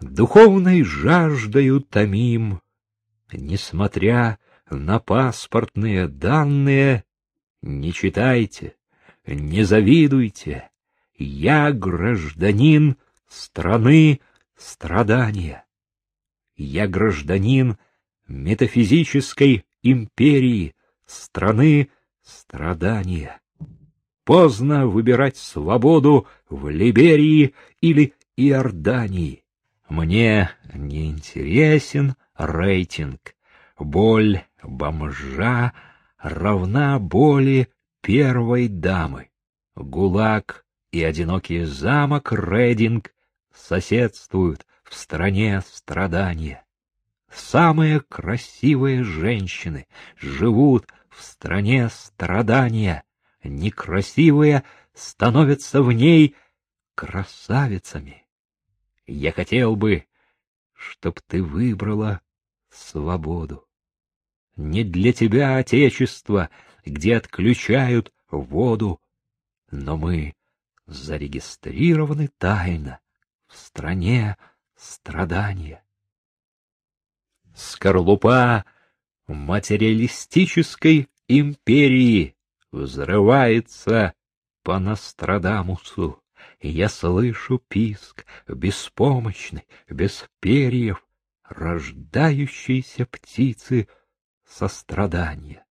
Духовной жаждою томим, несмотря на паспортные данные, не читайте, не завидуйте, я гражданин страны страдания. Я гражданин метафизической империи, страны страдания. Поздно выбирать свободу в Либерии или Иордании. Мне не интересен рейтинг. Боль бомжа равна боли первой дамы. ГУЛАГ и одинокий замок Рединг соседствуют в стране страдания. Самые красивые женщины живут в стране страдания, некрасивые становятся в ней красавицами. Я хотел бы, чтоб ты выбрала свободу. Не для тебя отечество, где отключают воду, но мы зарегистрированы тайно в стране страдания. Скорлупа материалистической империи взрывается по Нострадамусу. Я слышу писк, беспомощный, без перьев, рождающейся птицы сострадания.